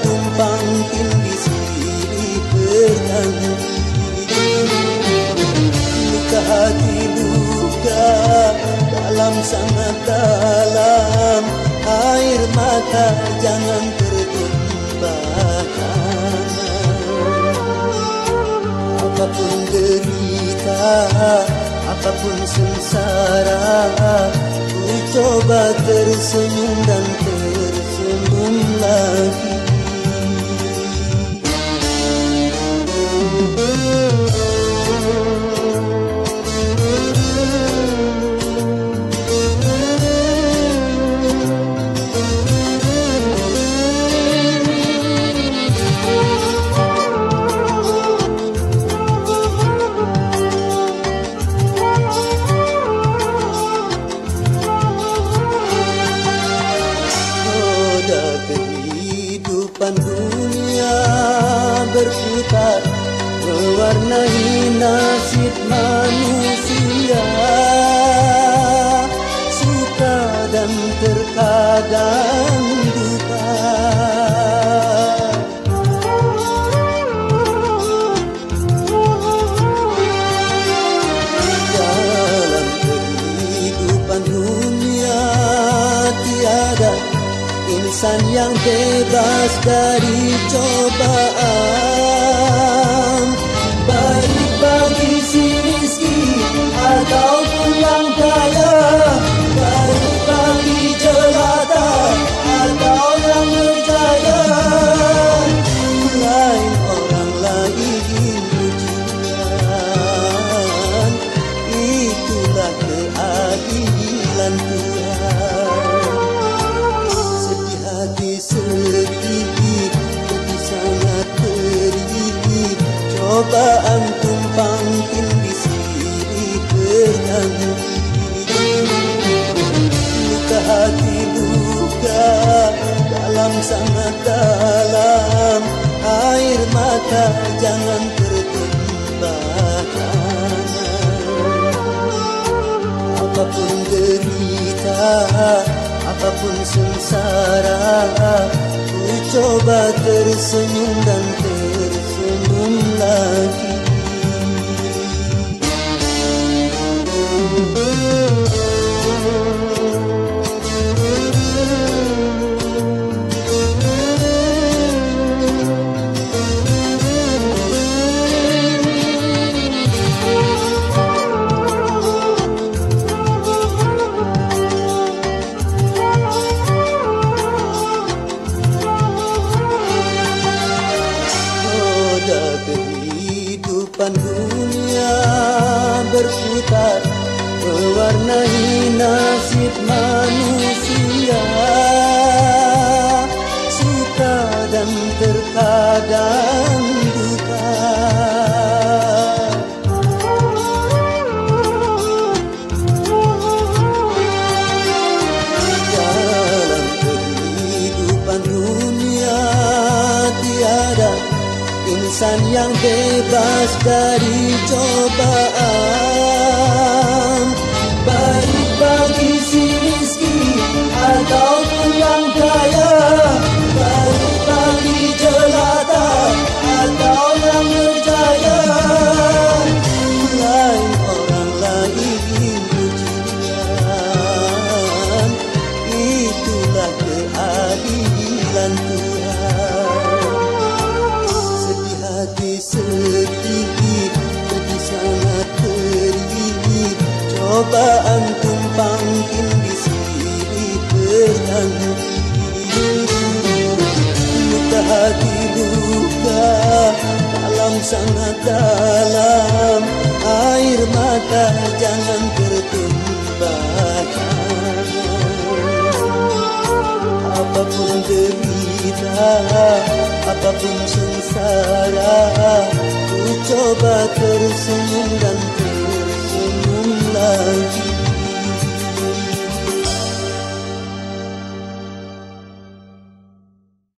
tumpangkin di sini berganti Luka hati luka dalam sangat dalam. Air mata jangan tertumpahkan Apapun derita, apapun sengsara Ku coba tersenyum dan tersenyum kehidupan dunia berputar mewarnai nasib manusia insan yang bebas dari cobaan. Baik bagi si miskin ataupun yang Luka hati luka Dalam sangat dalam Air mata jangan tertumpahkan Apapun derita apapun sengsara Ku coba tersenyum dan tersenyum lagi berputar mewarnai nasib manusia. Suka dan terkadang duka. Dalam kehidupan dunia tiada insan yang bebas dari cobaan Cobaan tumpang di sini berganti Luka hati luka Dalam sangat dalam. Air mata jangan tertumpahkan Apapun derita Apapun sengsara Ku coba tersenyum dan tersenyum love you.